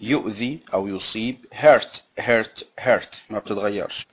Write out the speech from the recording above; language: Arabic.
يؤذي أو يصيب. Hurt hurt hurt. ما بتتغيرش.